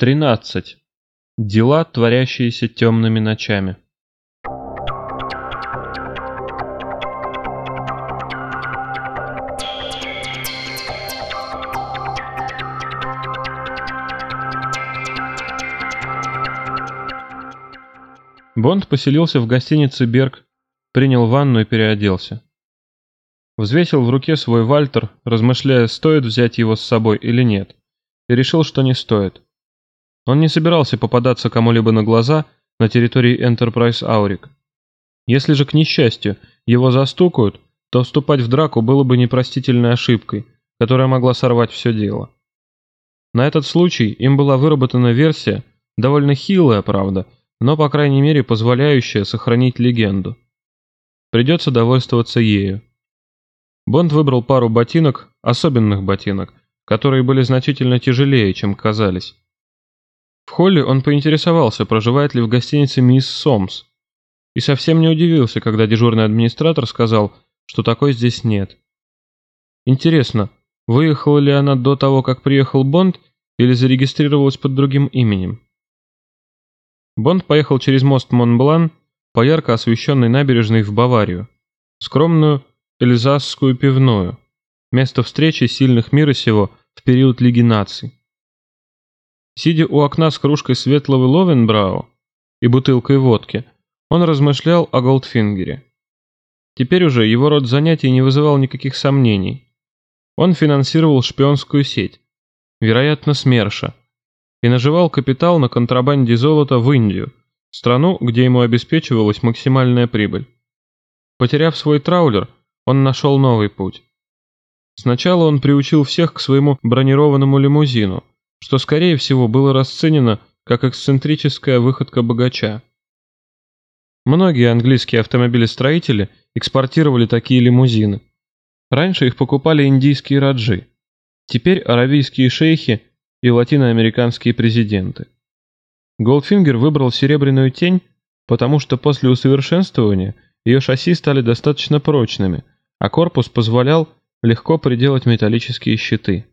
13. Дела, творящиеся темными ночами. Бонд поселился в гостинице «Берг», принял ванну и переоделся. Взвесил в руке свой Вальтер, размышляя, стоит взять его с собой или нет, и решил, что не стоит. Он не собирался попадаться кому-либо на глаза на территории Enterprise Аурик. Если же, к несчастью, его застукают, то вступать в драку было бы непростительной ошибкой, которая могла сорвать все дело. На этот случай им была выработана версия, довольно хилая, правда, но, по крайней мере, позволяющая сохранить легенду. Придется довольствоваться ею. Бонд выбрал пару ботинок, особенных ботинок, которые были значительно тяжелее, чем казались. В холле он поинтересовался, проживает ли в гостинице мисс Сомс, и совсем не удивился, когда дежурный администратор сказал, что такой здесь нет. Интересно, выехала ли она до того, как приехал Бонд, или зарегистрировалась под другим именем? Бонд поехал через мост Монблан по ярко освещенной набережной в Баварию, скромную Эльзасскую пивную, место встречи сильных мира сего в период Лиги наций. Сидя у окна с кружкой светлого Ловенбрау и бутылкой водки, он размышлял о Голдфингере. Теперь уже его род занятий не вызывал никаких сомнений. Он финансировал шпионскую сеть, вероятно, СМЕРШа, и наживал капитал на контрабанде золота в Индию, страну, где ему обеспечивалась максимальная прибыль. Потеряв свой траулер, он нашел новый путь. Сначала он приучил всех к своему бронированному лимузину, что, скорее всего, было расценено как эксцентрическая выходка богача. Многие английские автомобилестроители экспортировали такие лимузины. Раньше их покупали индийские раджи, теперь аравийские шейхи и латиноамериканские президенты. Голдфингер выбрал серебряную тень, потому что после усовершенствования ее шасси стали достаточно прочными, а корпус позволял легко приделать металлические щиты.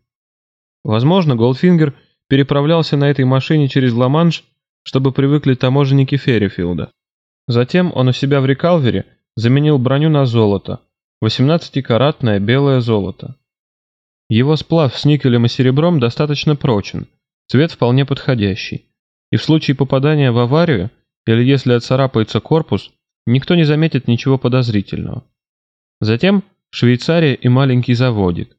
Возможно, Голдфингер переправлялся на этой машине через Ла-Манш, чтобы привыкли таможенники Феррифилда. Затем он у себя в Рекалвере заменил броню на золото, 18-каратное белое золото. Его сплав с никелем и серебром достаточно прочен, цвет вполне подходящий, и в случае попадания в аварию или если отцарапается корпус, никто не заметит ничего подозрительного. Затем Швейцария и маленький заводик.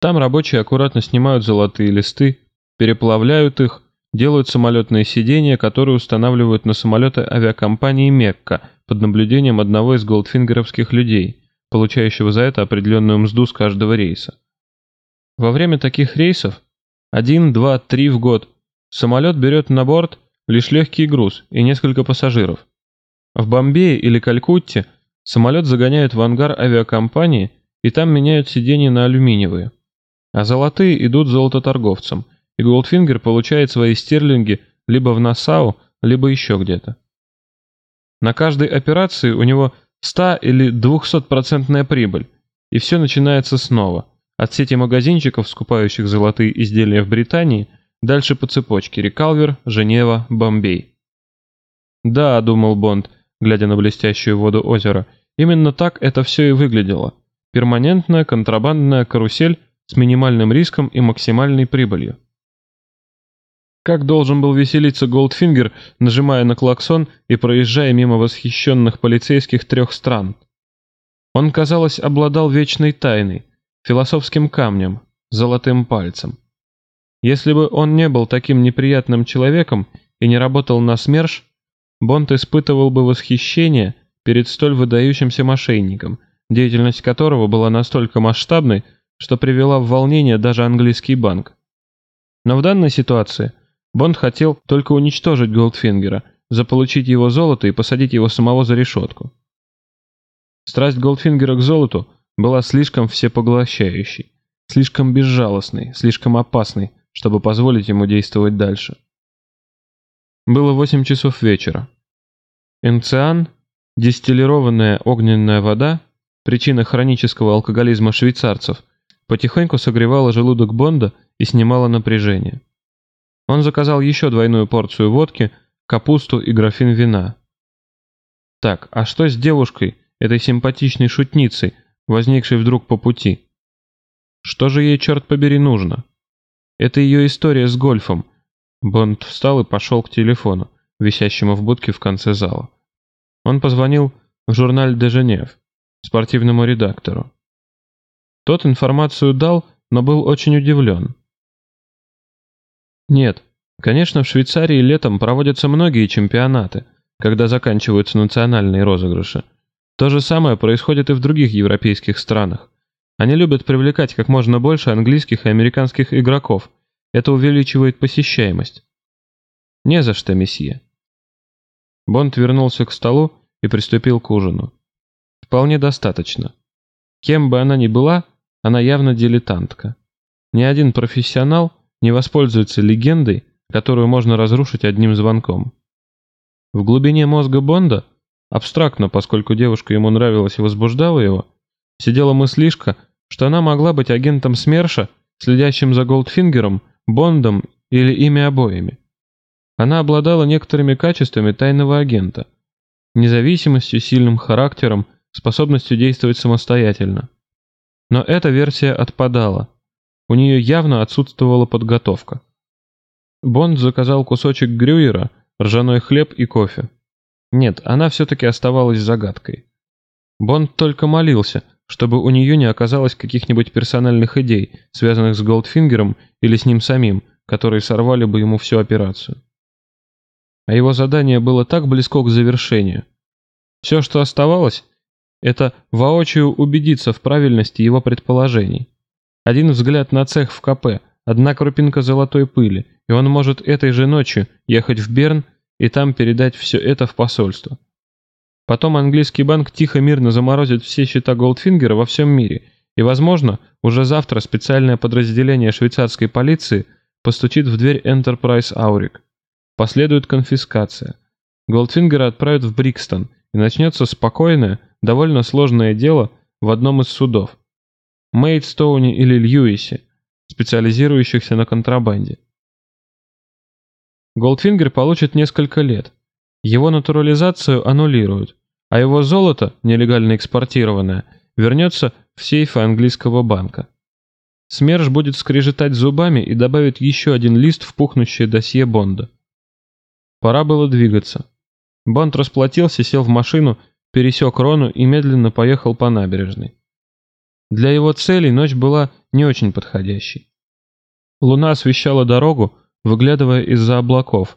Там рабочие аккуратно снимают золотые листы, переплавляют их, делают самолетные сиденья, которые устанавливают на самолеты авиакомпании «Мекка» под наблюдением одного из голдфингеровских людей, получающего за это определенную мзду с каждого рейса. Во время таких рейсов, один, два, три в год, самолет берет на борт лишь легкий груз и несколько пассажиров. В Бомбее или Калькутте самолет загоняют в ангар авиакомпании и там меняют сиденья на алюминиевые а золотые идут золототорговцам, и Голдфингер получает свои стерлинги либо в Нассау, либо еще где-то. На каждой операции у него 100 или 200% прибыль, и все начинается снова, от сети магазинчиков, скупающих золотые изделия в Британии, дальше по цепочке Рекалвер, Женева, Бомбей. «Да», — думал Бонд, глядя на блестящую воду озера, — «именно так это все и выглядело. Перманентная контрабандная карусель с минимальным риском и максимальной прибылью. Как должен был веселиться Голдфингер, нажимая на клаксон и проезжая мимо восхищенных полицейских трех стран. Он, казалось, обладал вечной тайной, философским камнем, золотым пальцем. Если бы он не был таким неприятным человеком и не работал на СМЕРШ, Бонд испытывал бы восхищение перед столь выдающимся мошенником, деятельность которого была настолько масштабной, что привела в волнение даже английский банк. Но в данной ситуации Бонд хотел только уничтожить Голдфингера, заполучить его золото и посадить его самого за решетку. Страсть Голдфингера к золоту была слишком всепоглощающей, слишком безжалостной, слишком опасной, чтобы позволить ему действовать дальше. Было восемь часов вечера. Энциан, дистиллированная огненная вода, причина хронического алкоголизма швейцарцев – потихоньку согревала желудок Бонда и снимала напряжение. Он заказал еще двойную порцию водки, капусту и графин вина. Так, а что с девушкой, этой симпатичной шутницей, возникшей вдруг по пути? Что же ей, черт побери, нужно? Это ее история с гольфом. Бонд встал и пошел к телефону, висящему в будке в конце зала. Он позвонил в журналь «Де Женев», спортивному редактору. Тот информацию дал, но был очень удивлен. Нет, конечно, в Швейцарии летом проводятся многие чемпионаты, когда заканчиваются национальные розыгрыши. То же самое происходит и в других европейских странах. Они любят привлекать как можно больше английских и американских игроков. Это увеличивает посещаемость. Не за что, месье. Бонд вернулся к столу и приступил к ужину. Вполне достаточно. Кем бы она ни была, она явно дилетантка. Ни один профессионал не воспользуется легендой, которую можно разрушить одним звонком. В глубине мозга Бонда, абстрактно, поскольку девушка ему нравилась и возбуждала его, сидела мыслишка, что она могла быть агентом СМЕРШа, следящим за Голдфингером, Бондом или ими обоими. Она обладала некоторыми качествами тайного агента. Независимостью, сильным характером, способностью действовать самостоятельно. Но эта версия отпадала. У нее явно отсутствовала подготовка. Бонд заказал кусочек грюера, ржаной хлеб и кофе. Нет, она все-таки оставалась загадкой. Бонд только молился, чтобы у нее не оказалось каких-нибудь персональных идей, связанных с Голдфингером или с ним самим, которые сорвали бы ему всю операцию. А его задание было так близко к завершению. Все, что оставалось, это воочию убедиться в правильности его предположений. Один взгляд на цех в КП, одна крупинка золотой пыли, и он может этой же ночью ехать в Берн и там передать все это в посольство. Потом английский банк тихо-мирно заморозит все счета Голдфингера во всем мире, и, возможно, уже завтра специальное подразделение швейцарской полиции постучит в дверь Enterprise Auric. Последует конфискация. Голдфингера отправят в Брикстон, и начнется спокойное, довольно сложное дело в одном из судов. Мейдстоуне или Льюисе, специализирующихся на контрабанде. Голдфингер получит несколько лет. Его натурализацию аннулируют, а его золото, нелегально экспортированное, вернется в сейфы английского банка. СМЕРШ будет скрежетать зубами и добавит еще один лист в пухнущее досье Бонда. Пора было двигаться. Бонд расплатился, сел в машину, пересек Рону и медленно поехал по набережной. Для его целей ночь была не очень подходящей. Луна освещала дорогу, выглядывая из-за облаков.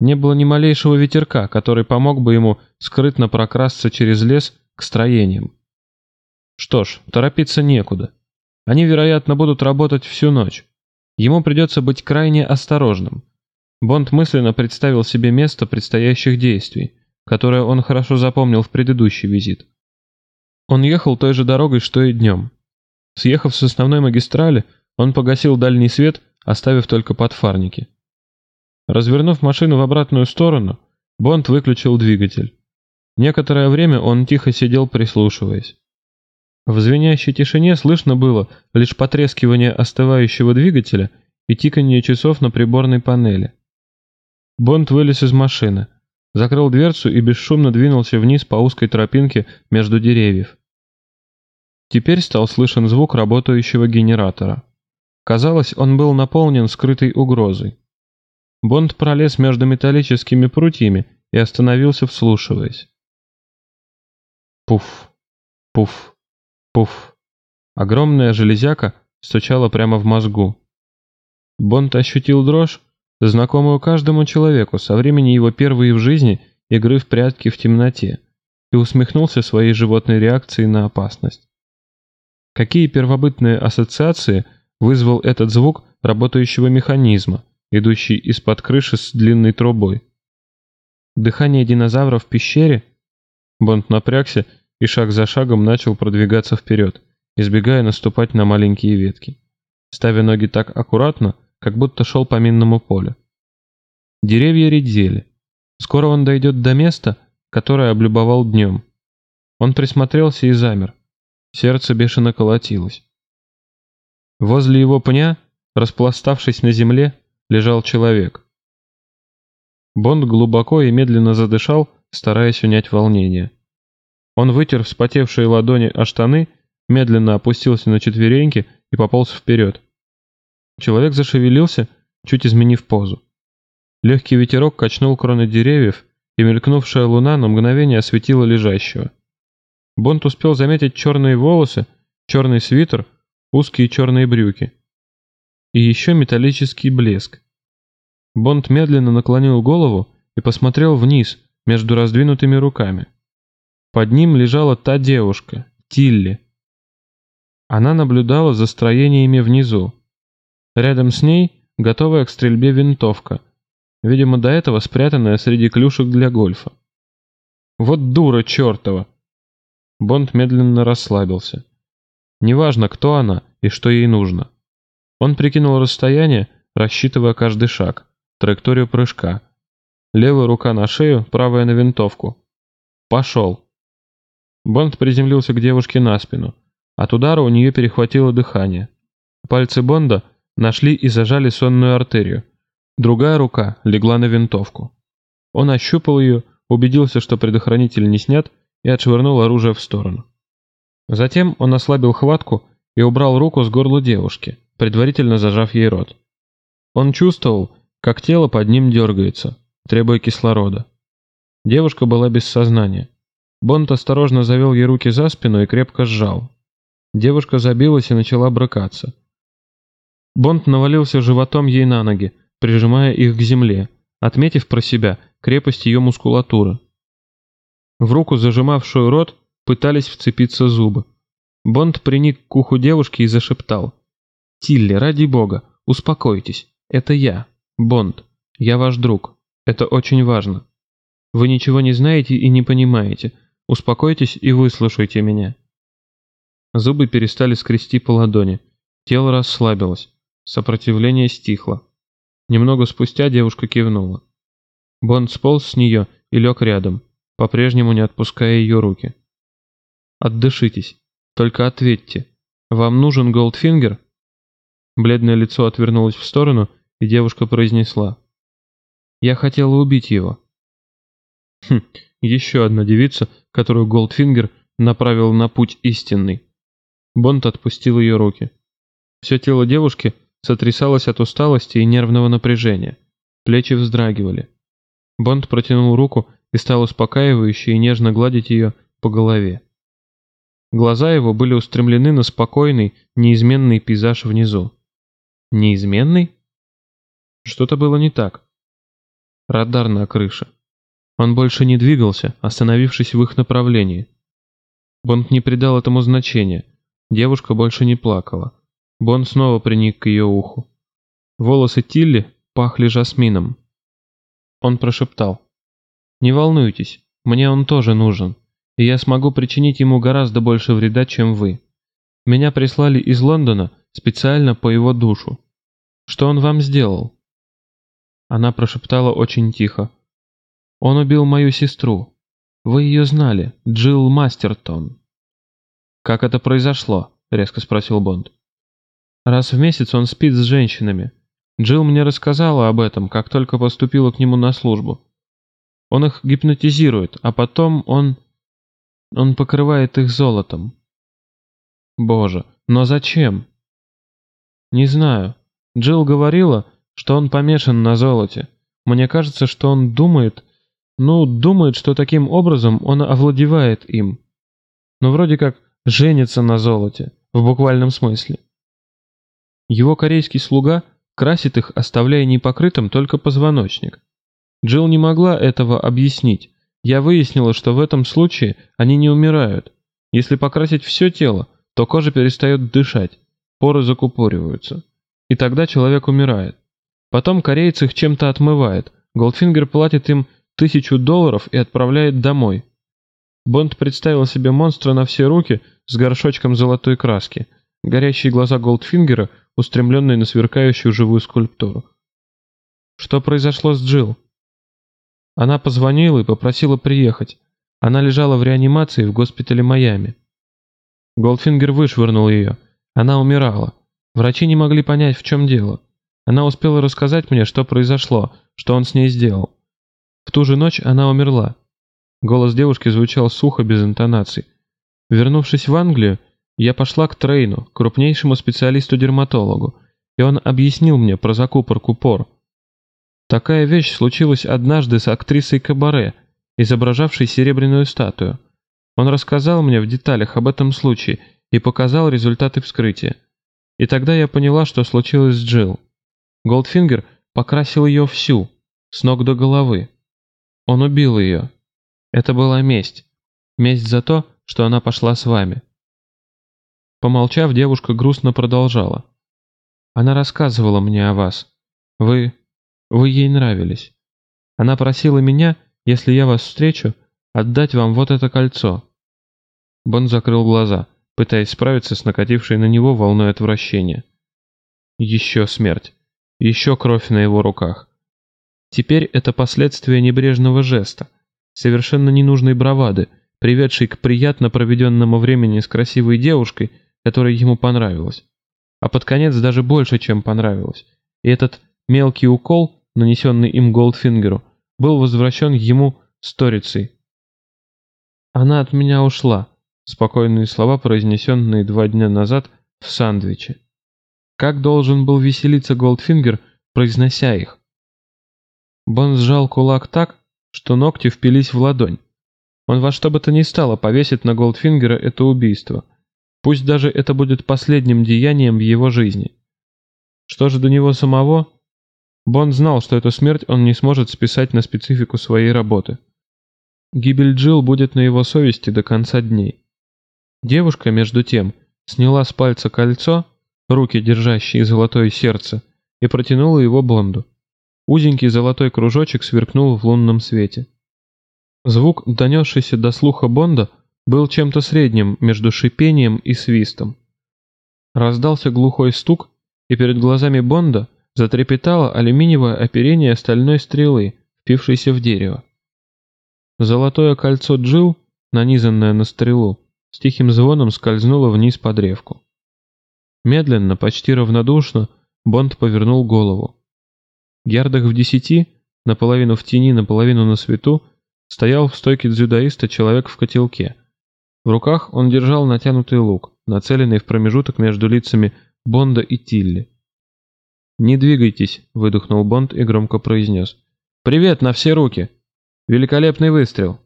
Не было ни малейшего ветерка, который помог бы ему скрытно прокрасться через лес к строениям. Что ж, торопиться некуда. Они, вероятно, будут работать всю ночь. Ему придется быть крайне осторожным. Бонд мысленно представил себе место предстоящих действий, которое он хорошо запомнил в предыдущий визит. Он ехал той же дорогой, что и днем. Съехав с основной магистрали, он погасил дальний свет оставив только подфарники. Развернув машину в обратную сторону, Бонд выключил двигатель. Некоторое время он тихо сидел, прислушиваясь. В звенящей тишине слышно было лишь потрескивание остывающего двигателя и тиканье часов на приборной панели. Бонд вылез из машины, закрыл дверцу и бесшумно двинулся вниз по узкой тропинке между деревьев. Теперь стал слышен звук работающего генератора. Казалось, он был наполнен скрытой угрозой. Бонд пролез между металлическими прутьями и остановился, вслушиваясь. Пуф, пуф, пуф. Огромная железяка стучала прямо в мозгу. Бонд ощутил дрожь, знакомую каждому человеку со времени его первой в жизни игры в прятки в темноте, и усмехнулся своей животной реакцией на опасность. Какие первобытные ассоциации – вызвал этот звук работающего механизма, идущий из-под крыши с длинной трубой. Дыхание динозавра в пещере? Бонд напрягся и шаг за шагом начал продвигаться вперед, избегая наступать на маленькие ветки, ставя ноги так аккуратно, как будто шел по минному полю. Деревья редели. Скоро он дойдет до места, которое облюбовал днем. Он присмотрелся и замер. Сердце бешено колотилось. Возле его пня, распластавшись на земле, лежал человек. Бонд глубоко и медленно задышал, стараясь унять волнение. Он вытер вспотевшие ладони о штаны, медленно опустился на четвереньки и пополз вперед. Человек зашевелился, чуть изменив позу. Легкий ветерок качнул кроны деревьев, и мелькнувшая луна на мгновение осветила лежащего. Бонд успел заметить черные волосы, черный свитер, узкие черные брюки. И еще металлический блеск. Бонд медленно наклонил голову и посмотрел вниз, между раздвинутыми руками. Под ним лежала та девушка, Тилли. Она наблюдала за строениями внизу. Рядом с ней готовая к стрельбе винтовка, видимо, до этого спрятанная среди клюшек для гольфа. Вот дура чертова! Бонд медленно расслабился. Неважно, кто она и что ей нужно. Он прикинул расстояние, рассчитывая каждый шаг, траекторию прыжка. Левая рука на шею, правая на винтовку. Пошел. Бонд приземлился к девушке на спину. От удара у нее перехватило дыхание. Пальцы Бонда нашли и зажали сонную артерию. Другая рука легла на винтовку. Он ощупал ее, убедился, что предохранитель не снят, и отшвырнул оружие в сторону. Затем он ослабил хватку и убрал руку с горла девушки, предварительно зажав ей рот. Он чувствовал, как тело под ним дергается, требуя кислорода. Девушка была без сознания. Бонд осторожно завел ей руки за спину и крепко сжал. Девушка забилась и начала брыкаться. Бонд навалился животом ей на ноги, прижимая их к земле, отметив про себя крепость ее мускулатуры. В руку, зажимавшую рот, пытались вцепиться зубы. Бонд приник к уху девушки и зашептал. «Тилли, ради бога, успокойтесь. Это я, Бонд. Я ваш друг. Это очень важно. Вы ничего не знаете и не понимаете. Успокойтесь и выслушайте меня». Зубы перестали скрести по ладони. Тело расслабилось. Сопротивление стихло. Немного спустя девушка кивнула. Бонд сполз с нее и лег рядом, по-прежнему не отпуская ее руки. «Отдышитесь. Только ответьте. Вам нужен Голдфингер?» Бледное лицо отвернулось в сторону, и девушка произнесла. «Я хотела убить его». Хм, еще одна девица, которую Голдфингер направил на путь истинный. Бонд отпустил ее руки. Все тело девушки сотрясалось от усталости и нервного напряжения. Плечи вздрагивали. Бонд протянул руку и стал успокаивающе и нежно гладить ее по голове. Глаза его были устремлены на спокойный, неизменный пейзаж внизу. Неизменный? Что-то было не так. Радар на крыше. Он больше не двигался, остановившись в их направлении. Бонд не придал этому значения. Девушка больше не плакала. Бонд снова приник к ее уху. Волосы Тилли пахли жасмином. Он прошептал. «Не волнуйтесь, мне он тоже нужен, и я смогу причинить ему гораздо больше вреда, чем вы. Меня прислали из Лондона специально по его душу. Что он вам сделал?» Она прошептала очень тихо. «Он убил мою сестру. Вы ее знали, Джилл Мастертон». «Как это произошло?» — резко спросил Бонд. Раз в месяц он спит с женщинами. Джилл мне рассказала об этом, как только поступила к нему на службу. Он их гипнотизирует, а потом он... Он покрывает их золотом. Боже, но зачем? Не знаю. Джилл говорила, что он помешан на золоте. Мне кажется, что он думает... Ну, думает, что таким образом он овладевает им. Ну, вроде как женится на золоте, в буквальном смысле. Его корейский слуга красит их, оставляя непокрытым только позвоночник. Джилл не могла этого объяснить. Я выяснила, что в этом случае они не умирают. Если покрасить все тело, то кожа перестает дышать, поры закупориваются. И тогда человек умирает. Потом корейец их чем-то отмывает. Голдфингер платит им тысячу долларов и отправляет домой. Бонд представил себе монстра на все руки с горшочком золотой краски. Горящие глаза Голдфингера устремленные на сверкающую живую скульптуру. Что произошло с Джилл? Она позвонила и попросила приехать. Она лежала в реанимации в госпитале Майами. Голдфингер вышвырнул ее. Она умирала. Врачи не могли понять, в чем дело. Она успела рассказать мне, что произошло, что он с ней сделал. В ту же ночь она умерла. Голос девушки звучал сухо, без интонаций. Вернувшись в Англию, я пошла к Трейну, крупнейшему специалисту-дерматологу, и он объяснил мне про закупорку пор. Такая вещь случилась однажды с актрисой Кабаре, изображавшей серебряную статую. Он рассказал мне в деталях об этом случае и показал результаты вскрытия. И тогда я поняла, что случилось с Джилл. Голдфингер покрасил ее всю, с ног до головы. Он убил ее. Это была месть. Месть за то, что она пошла с вами. Помолчав, девушка грустно продолжала. Она рассказывала мне о вас. Вы... вы ей нравились. Она просила меня, если я вас встречу, отдать вам вот это кольцо. Бон закрыл глаза, пытаясь справиться с накатившей на него волной отвращения. Еще смерть. Еще кровь на его руках. Теперь это последствия небрежного жеста, совершенно ненужной бравады, приведшей к приятно проведенному времени с красивой девушкой, которая ему понравилась. А под конец даже больше, чем понравилось. И этот мелкий укол, нанесенный им Голдфингеру, был возвращен ему сторицей. «Она от меня ушла», — спокойные слова, произнесенные два дня назад в сандвиче. Как должен был веселиться Голдфингер, произнося их? Бонд сжал кулак так, что ногти впились в ладонь. Он во что бы то ни стало повесит на Голдфингера это убийство. Пусть даже это будет последним деянием в его жизни. Что же до него самого? Бонд знал, что эту смерть он не сможет списать на специфику своей работы. Гибель Джилл будет на его совести до конца дней. Девушка, между тем, сняла с пальца кольцо, руки, держащие золотое сердце, и протянула его Бонду. Узенький золотой кружочек сверкнул в лунном свете. Звук, донесшийся до слуха Бонда, был чем-то средним между шипением и свистом. Раздался глухой стук, и перед глазами Бонда затрепетало алюминиевое оперение стальной стрелы, впившейся в дерево. Золотое кольцо Джил, нанизанное на стрелу, с тихим звоном скользнуло вниз по древку. Медленно, почти равнодушно, Бонд повернул голову. Ярдах в десяти, наполовину в тени, наполовину на свету, стоял в стойке дзюдоиста человек в котелке. В руках он держал натянутый лук, нацеленный в промежуток между лицами Бонда и Тилли. «Не двигайтесь», — выдохнул Бонд и громко произнес. «Привет на все руки! Великолепный выстрел!»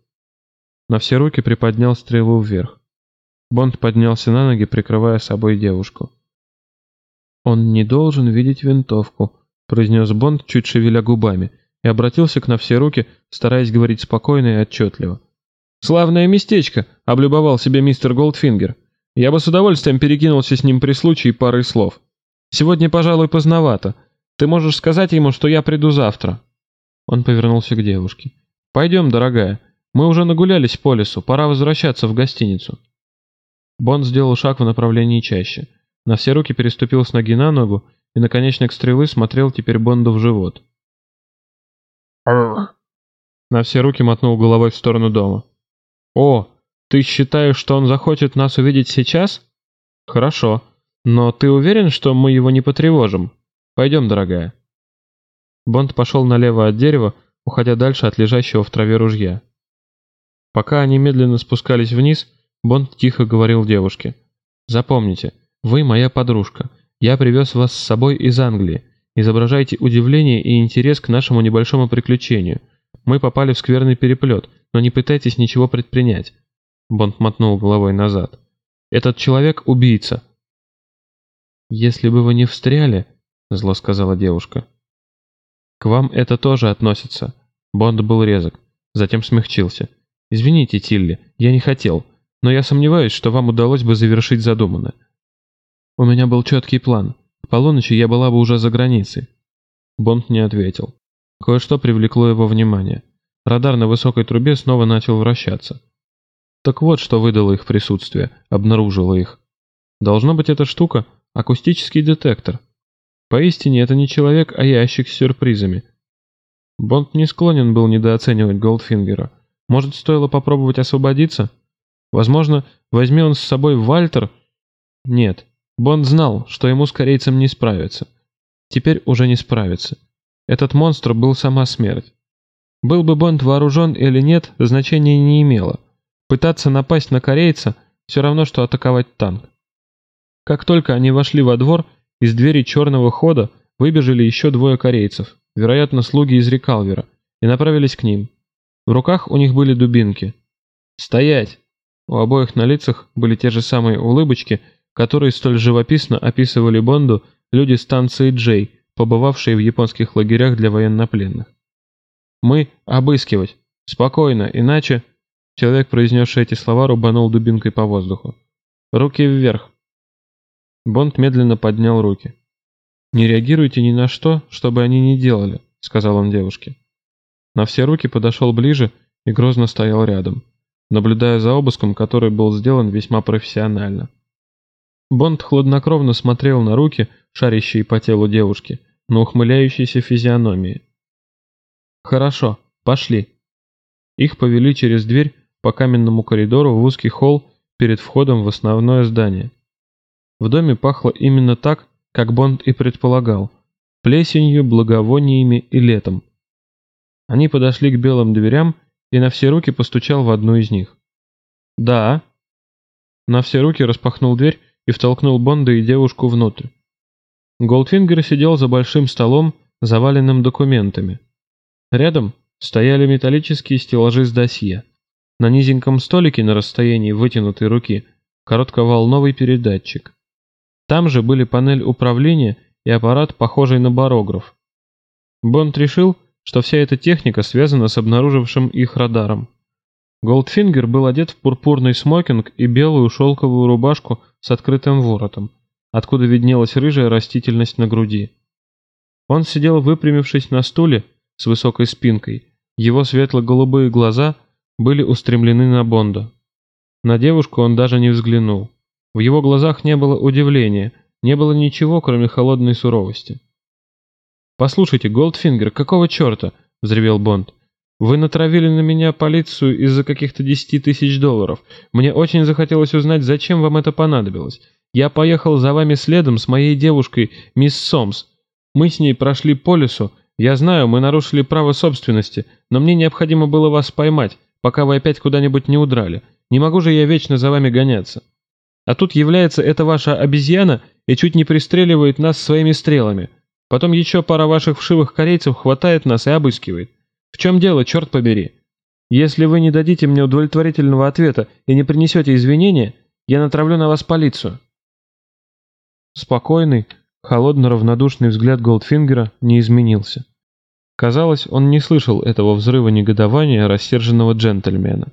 На все руки приподнял стрелу вверх. Бонд поднялся на ноги, прикрывая собой девушку. «Он не должен видеть винтовку», — произнес Бонд, чуть шевеля губами, и обратился к на все руки, стараясь говорить спокойно и отчетливо. «Славное местечко», — облюбовал себе мистер Голдфингер. «Я бы с удовольствием перекинулся с ним при случае парой слов. Сегодня, пожалуй, поздновато. Ты можешь сказать ему, что я приду завтра». Он повернулся к девушке. «Пойдем, дорогая. Мы уже нагулялись по лесу, пора возвращаться в гостиницу». Бонд сделал шаг в направлении чаще. На все руки переступил с ноги на ногу, и наконечник стрелы смотрел теперь Бонду в живот. На все руки мотнул головой в сторону дома. «О, ты считаешь, что он захочет нас увидеть сейчас? Хорошо, но ты уверен, что мы его не потревожим? Пойдем, дорогая». Бонд пошел налево от дерева, уходя дальше от лежащего в траве ружья. Пока они медленно спускались вниз, Бонд тихо говорил девушке. «Запомните, вы моя подружка. Я привез вас с собой из Англии. Изображайте удивление и интерес к нашему небольшому приключению. Мы попали в скверный переплет, но не пытайтесь ничего предпринять». Бонд мотнул головой назад. «Этот человек — убийца». «Если бы вы не встряли», — зло сказала девушка. «К вам это тоже относится». Бонд был резок, затем смягчился. «Извините, Тилли, я не хотел, но я сомневаюсь, что вам удалось бы завершить задуманное. У меня был четкий план. К полуночи я была бы уже за границей. Бонд не ответил. Кое-что привлекло его внимание. Радар на высокой трубе снова начал вращаться. Так вот, что выдало их присутствие, обнаружило их. Должно быть эта штука – акустический детектор. Поистине это не человек, а ящик с сюрпризами. Бонд не склонен был недооценивать Голдфингера. Может, стоило попробовать освободиться? Возможно, возьми он с собой Вальтер? Нет, Бонд знал, что ему с корейцем не справиться. теперь уже не справиться. Этот монстр был сама смерть. Был бы Бонд вооружен или нет, значения не имело. Пытаться напасть на корейца – все равно, что атаковать танк. Как только они вошли во двор, из двери черного хода выбежали еще двое корейцев, вероятно, слуги из Рекалвера, и направились к ним. В руках у них были дубинки. «Стоять!» У обоих на лицах были те же самые улыбочки, которые столь живописно описывали Бонду люди станции Джей, побывавшие в японских лагерях для военнопленных. «Мы обыскивать. Спокойно, иначе...» Человек, произнесший эти слова, рубанул дубинкой по воздуху. «Руки вверх!» Бонд медленно поднял руки. «Не реагируйте ни на что, чтобы они не делали», — сказал он девушке. На все руки подошел ближе и грозно стоял рядом, наблюдая за обыском, который был сделан весьма профессионально. Бонд хладнокровно смотрел на руки, шарящие по телу девушки, на ухмыляющейся физиономии. «Хорошо, пошли». Их повели через дверь по каменному коридору в узкий холл перед входом в основное здание. В доме пахло именно так, как Бонд и предполагал, плесенью, благовониями и летом. Они подошли к белым дверям, и на все руки постучал в одну из них. «Да». На все руки распахнул дверь и втолкнул Бонда и девушку внутрь. Голдфингер сидел за большим столом, заваленным документами. Рядом стояли металлические стеллажи с досье. На низеньком столике на расстоянии вытянутой руки коротковолновый передатчик. Там же были панель управления и аппарат, похожий на барограф. Бонд решил, что вся эта техника связана с обнаружившим их радаром. Голдфингер был одет в пурпурный смокинг и белую шелковую рубашку с открытым воротом, откуда виднелась рыжая растительность на груди. Он сидел выпрямившись на стуле с высокой спинкой, его светло-голубые глаза были устремлены на Бонда. На девушку он даже не взглянул. В его глазах не было удивления, не было ничего, кроме холодной суровости. «Послушайте, Голдфингер, какого черта?» — взревел Бонд. «Вы натравили на меня полицию из-за каких-то десяти тысяч долларов. Мне очень захотелось узнать, зачем вам это понадобилось. Я поехал за вами следом с моей девушкой, мисс Сомс. Мы с ней прошли по лесу. Я знаю, мы нарушили право собственности, но мне необходимо было вас поймать, пока вы опять куда-нибудь не удрали. Не могу же я вечно за вами гоняться». А тут является эта ваша обезьяна и чуть не пристреливает нас своими стрелами. Потом еще пара ваших вшивых корейцев хватает нас и обыскивает. В чем дело, черт побери? Если вы не дадите мне удовлетворительного ответа и не принесете извинения, я натравлю на вас полицию». Спокойный, холодно-равнодушный взгляд Голдфингера не изменился. Казалось, он не слышал этого взрыва негодования рассерженного джентльмена.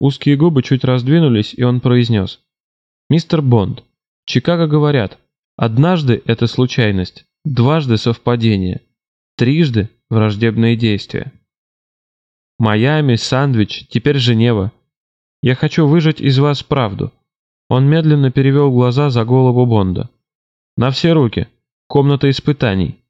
Узкие губы чуть раздвинулись, и он произнес. Мистер Бонд, Чикаго говорят, однажды это случайность, дважды совпадение, трижды враждебные действия. Майами, Сандвич, теперь Женева. Я хочу выжать из вас правду. Он медленно перевел глаза за голову Бонда. На все руки. Комната испытаний.